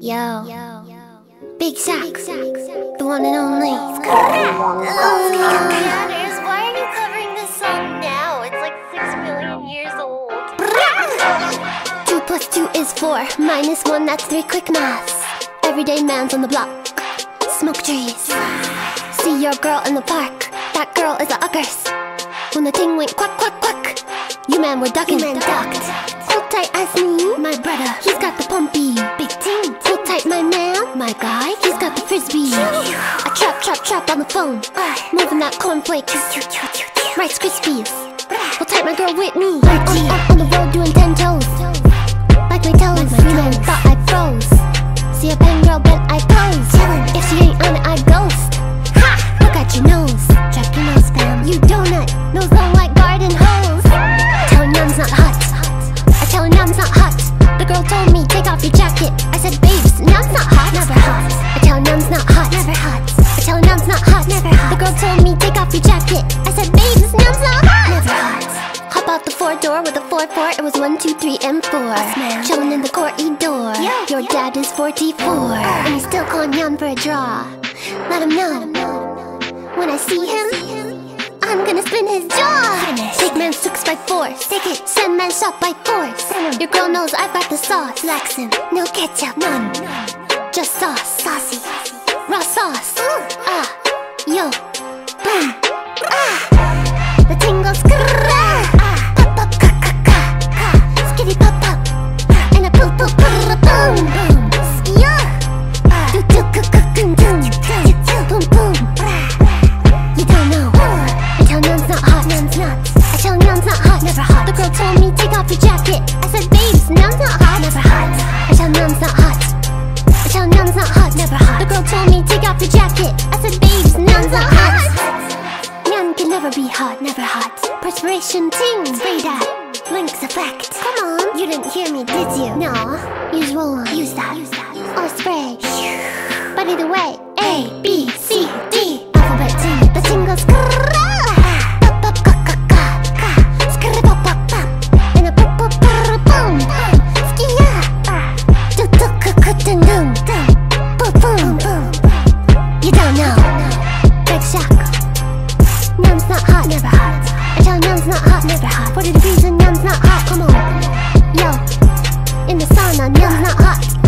Yo. Big Shaq. The one and only. Oh, Manners, oh, why are you covering this song now? It's like six million years old. Two plus two is four. Minus one, that's three. Quick maths. Everyday man's on the block. Smoke trees. See your girl in the park. That girl is a uckers. When the thing went quack, quack, quack. You man were ducking. You man ducked. Hold tight Asznee. My brother, he's got the pumpy. On the phone. Moving that cornflakes. Rice Krispies. Hold tight, my girl Whitney. On, on, on the road doing ten toes. Like my toes. Like my toes. Thought I froze. See a pen girl, bet I pose. If she ain't on it, I ghost. Ha! Look at your nose. Check your nose, fam. You donut. Nose long like garden hose. Telling Yum's not hot. I tell her Yum's not hot. The girl told me, take off your jacket. I said, babes, Yum's not hot. Take jacket. I said, babes, Yum's not hot. Never hot. Hop out the four door with a four four. It was one, two, three, and four. Chillin' in the corridor. Your dad is 44. And he's still calling Yum for a draw. Let him know. When I see him, I'm gonna spin his jaw. Big man six by force. Take it. Send man shot by force. Your girl knows I've got the sauce. Laxin', no ketchup, none. Just sauce, saucy. Raw sauce. Ah, yo, off your jacket. I said, babes, Num's not hot. Never hot. I tell Num's not hot. I tell Num's not hot. Never hot. The girl told me take off your jacket. I said, babes, Num's not hot. Nyan can never be hot. Never hot. Perspiration ting. Spray that. Lynx Africa. Come on. You didn't hear me, did you? No. Use roll on. Use that. Use that. Or spray. But either way, A, B, C, never hot I tell man's not hot, never hot What the reason I'm not hot? Come on. Yo, in the sauna, man's not hot